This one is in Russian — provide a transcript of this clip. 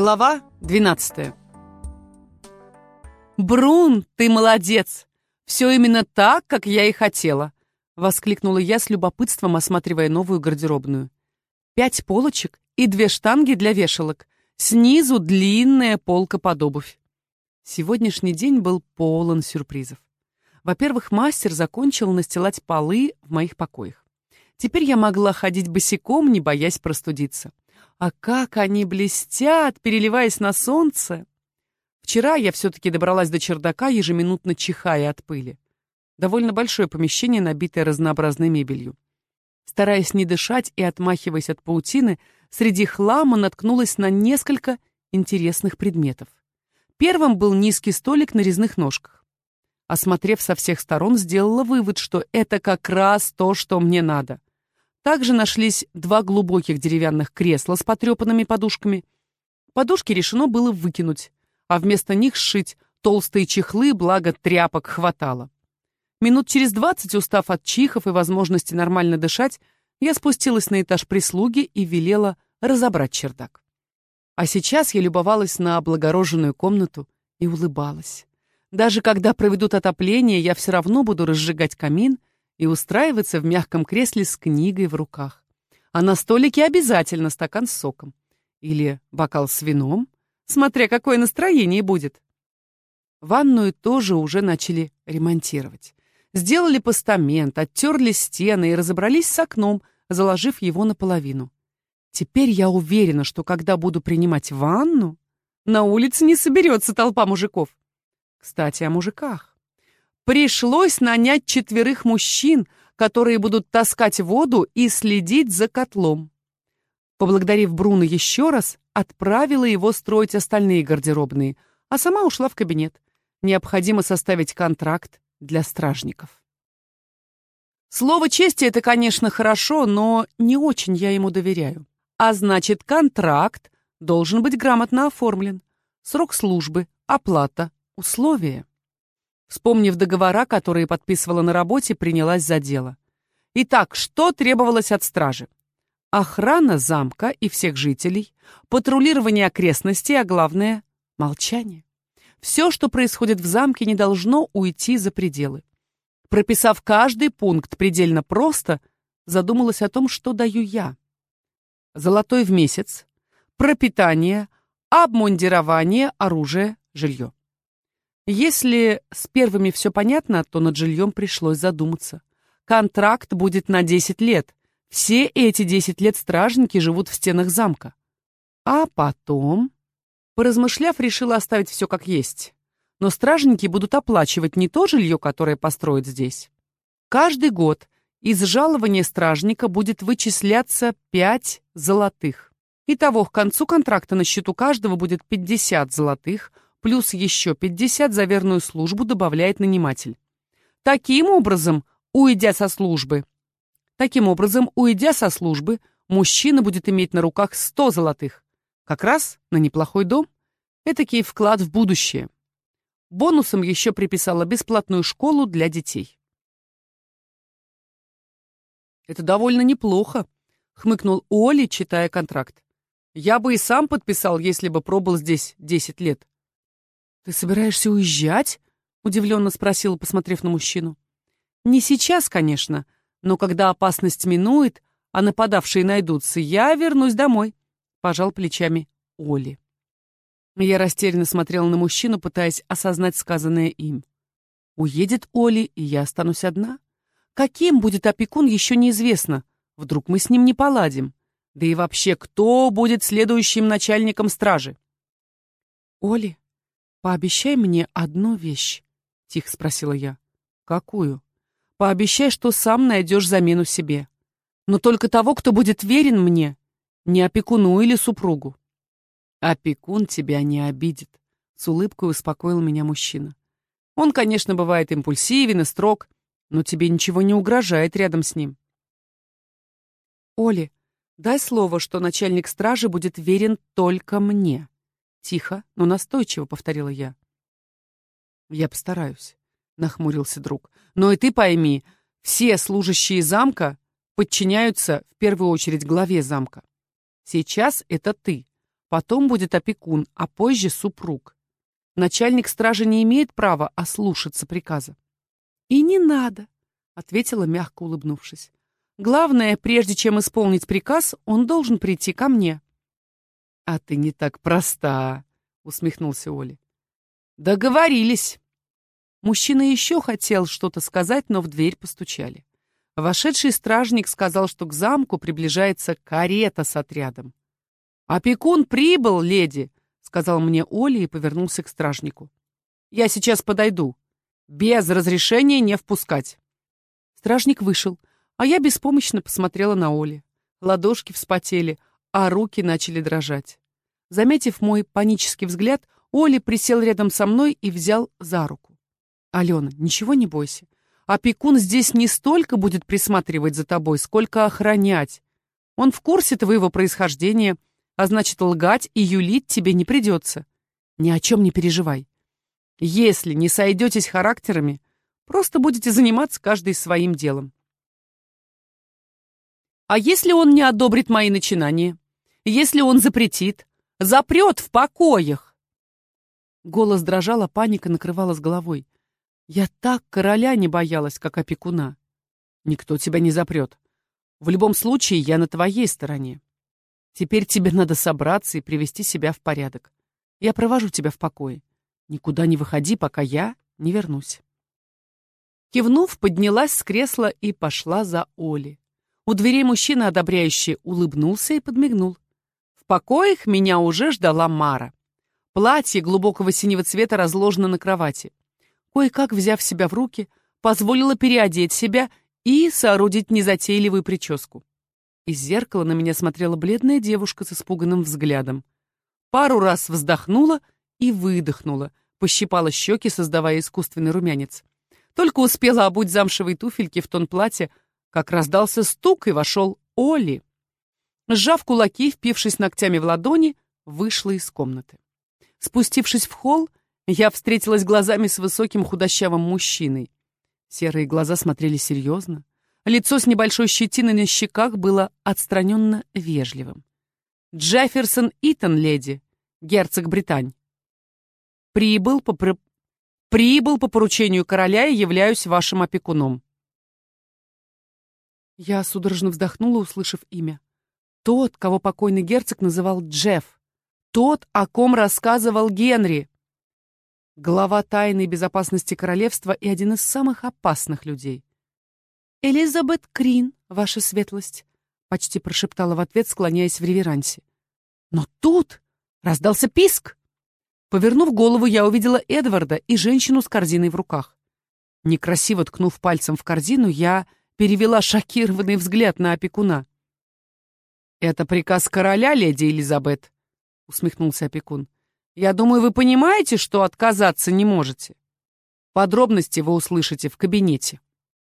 Глава 12 «Брун, ты молодец! Все именно так, как я и хотела!» — воскликнула я с любопытством, осматривая новую гардеробную. Пять полочек и две штанги для вешалок. Снизу длинная полка под обувь. Сегодняшний день был полон сюрпризов. Во-первых, мастер закончил настилать полы в моих покоях. Теперь я могла ходить босиком, не боясь простудиться. А как они блестят, переливаясь на солнце! Вчера я все-таки добралась до чердака, ежеминутно чихая от пыли. Довольно большое помещение, набитое разнообразной мебелью. Стараясь не дышать и отмахиваясь от паутины, среди хлама наткнулась на несколько интересных предметов. Первым был низкий столик на резных ножках. Осмотрев со всех сторон, сделала вывод, что это как раз то, что мне надо. Также нашлись два глубоких деревянных кресла с потрепанными подушками. Подушки решено было выкинуть, а вместо них сшить толстые чехлы, благо тряпок хватало. Минут через двадцать, устав от чихов и возможности нормально дышать, я спустилась на этаж прислуги и велела разобрать чердак. А сейчас я любовалась на облагороженную комнату и улыбалась. Даже когда проведут отопление, я все равно буду разжигать камин — и устраиваться в мягком кресле с книгой в руках. А на столике обязательно стакан с соком. Или бокал с вином, смотря какое настроение будет. Ванную тоже уже начали ремонтировать. Сделали постамент, оттерли стены и разобрались с окном, заложив его наполовину. Теперь я уверена, что когда буду принимать ванну, на улице не соберется толпа мужиков. Кстати, о мужиках. Пришлось нанять четверых мужчин, которые будут таскать воду и следить за котлом. Поблагодарив Бруно еще раз, отправила его строить остальные гардеробные, а сама ушла в кабинет. Необходимо составить контракт для стражников. Слово чести — это, конечно, хорошо, но не очень я ему доверяю. А значит, контракт должен быть грамотно оформлен. Срок службы, оплата, условия. Вспомнив договора, которые подписывала на работе, принялась за дело. Итак, что требовалось от стражи? Охрана замка и всех жителей, патрулирование окрестностей, а главное — молчание. Все, что происходит в замке, не должно уйти за пределы. Прописав каждый пункт предельно просто, задумалась о том, что даю я. Золотой в месяц, пропитание, обмундирование, оружие, жилье. Если с первыми все понятно, то над жильем пришлось задуматься. Контракт будет на 10 лет. Все эти 10 лет стражники живут в стенах замка. А потом, поразмышляв, решила оставить все как есть. Но стражники будут оплачивать не то жилье, которое построят здесь. Каждый год из жалования стражника будет вычисляться 5 золотых. Итого, к концу контракта на счету каждого будет 50 золотых, плюс еще 50 за верную службу добавляет наниматель. Таким образом, уйдя со службы, таким образом, уйдя со службы, мужчина будет иметь на руках 100 золотых. Как раз на неплохой дом. Этакий вклад в будущее. Бонусом еще приписала бесплатную школу для детей. «Это довольно неплохо», — хмыкнул Оли, читая контракт. «Я бы и сам подписал, если бы пробыл здесь 10 лет. «Ты собираешься уезжать?» — удивленно спросила, посмотрев на мужчину. «Не сейчас, конечно, но когда опасность минует, а нападавшие найдутся, я вернусь домой», — пожал плечами Оли. Я растерянно смотрела на мужчину, пытаясь осознать сказанное им. Уедет Оли, и я останусь одна? Каким будет опекун, еще неизвестно. Вдруг мы с ним не поладим. Да и вообще, кто будет следующим начальником стражи? Оли, «Пообещай мне одну вещь», — тихо спросила я. «Какую?» «Пообещай, что сам найдешь замену себе. Но только того, кто будет верен мне, не опекуну или супругу». «Опекун тебя не обидит», — с улыбкой успокоил меня мужчина. «Он, конечно, бывает импульсивен и строг, но тебе ничего не угрожает рядом с ним». «Оли, дай слово, что начальник стражи будет верен только мне», Тихо, но настойчиво повторила я. Я постараюсь, нахмурился друг. Но и ты пойми, все служащие замка подчиняются в первую очередь главе замка. Сейчас это ты. Потом будет опекун, а позже супруг. Начальник стражи не имеет права ослушаться приказа. «И не надо», — ответила, мягко улыбнувшись. «Главное, прежде чем исполнить приказ, он должен прийти ко мне». «А ты не так проста», — усмехнулся Оля. «Договорились». Мужчина еще хотел что-то сказать, но в дверь постучали. Вошедший стражник сказал, что к замку приближается карета с отрядом. «Опекун прибыл, леди», — сказал мне Оля и повернулся к стражнику. «Я сейчас подойду. Без разрешения не впускать». Стражник вышел, а я беспомощно посмотрела на Оли. Ладошки вспотели, а руки начали дрожать. Заметив мой панический взгляд, Оли присел рядом со мной и взял за руку. «Алена, ничего не бойся. Опекун здесь не столько будет присматривать за тобой, сколько охранять. Он в курсе твоего происхождения, а значит, лгать и юлить тебе не придется. Ни о чем не переживай. Если не сойдетесь характерами, просто будете заниматься каждый своим делом. А если он не одобрит мои начинания? Если он запретит? Запрет в покоях? Голос дрожал, а паника накрывала с головой. Я так короля не боялась, как опекуна. Никто тебя не запрет. В любом случае, я на твоей стороне. Теперь тебе надо собраться и привести себя в порядок. Я провожу тебя в покое. Никуда не выходи, пока я не вернусь. Кивнув, поднялась с кресла и пошла за Оли. У дверей мужчина, одобряющий, улыбнулся и подмигнул. Покоях меня уже ждала Мара. Платье глубокого синего цвета разложено на кровати. Кое-как, взяв себя в руки, позволила переодеть себя и соорудить незатейливую прическу. Из зеркала на меня смотрела бледная девушка с испуганным взглядом. Пару раз вздохнула и выдохнула, пощипала щеки, создавая искусственный румянец. Только успела обуть замшевые туфельки в тон платья, как раздался стук, и вошел Оли. Сжав кулаки, впившись ногтями в ладони, вышла из комнаты. Спустившись в холл, я встретилась глазами с высоким худощавым мужчиной. Серые глаза смотрели серьезно, Лицо с небольшой щетиной на щеках было отстраненно вежливым. «Джефферсон Итон, леди, герцог Британь. Прибыл по, пр... Прибыл по поручению короля и являюсь вашим опекуном». Я судорожно вздохнула, услышав имя. Тот, кого покойный герцог называл Джефф. Тот, о ком рассказывал Генри. Глава тайной безопасности королевства и один из самых опасных людей. «Элизабет Крин, ваша светлость», — почти прошептала в ответ, склоняясь в реверансе. Но тут раздался писк. Повернув голову, я увидела Эдварда и женщину с корзиной в руках. Некрасиво ткнув пальцем в корзину, я перевела шокированный взгляд на опекуна. «Это приказ короля, леди Элизабет», — усмехнулся опекун. «Я думаю, вы понимаете, что отказаться не можете. Подробности вы услышите в кабинете».